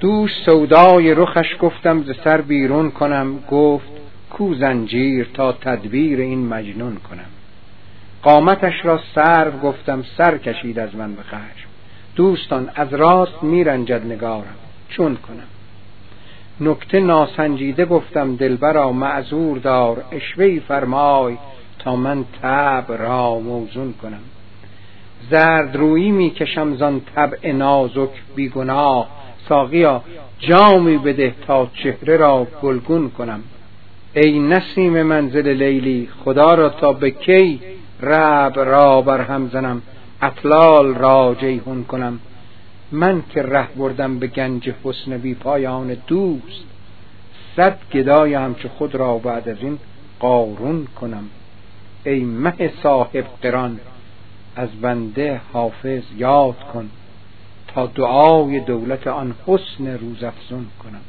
دوش سودای رخش گفتم ز سر بیرون کنم. گفت کو زنجیر تا تدبیر این مجنون کنم. قامتش را سرو گفتم سر کشید از من به خشم. دوستان از راست میرنجد نگارم. چون کنم. نکته ناسنجیده گفتم دلبرا معذور دار. اشوهی فرمای تا من تب را موزون کنم. زرد رویی می‌کشم زان طبع نازک بیگناه. ساقیا جامی بده تا چهره را گلگون کنم. ای نسیم منزل لیلی خدا را تا به کی رب را بر هم زنم اطلال را جیهون کنم. من که ره بردم به گنج حسن بی پایان دوست صد گدای همچو خود را بعد از این قارون کنم. ای مه صاحب قران از بنده حافظ یاد کن. دعای دولت آن حسن روزافزون کنم.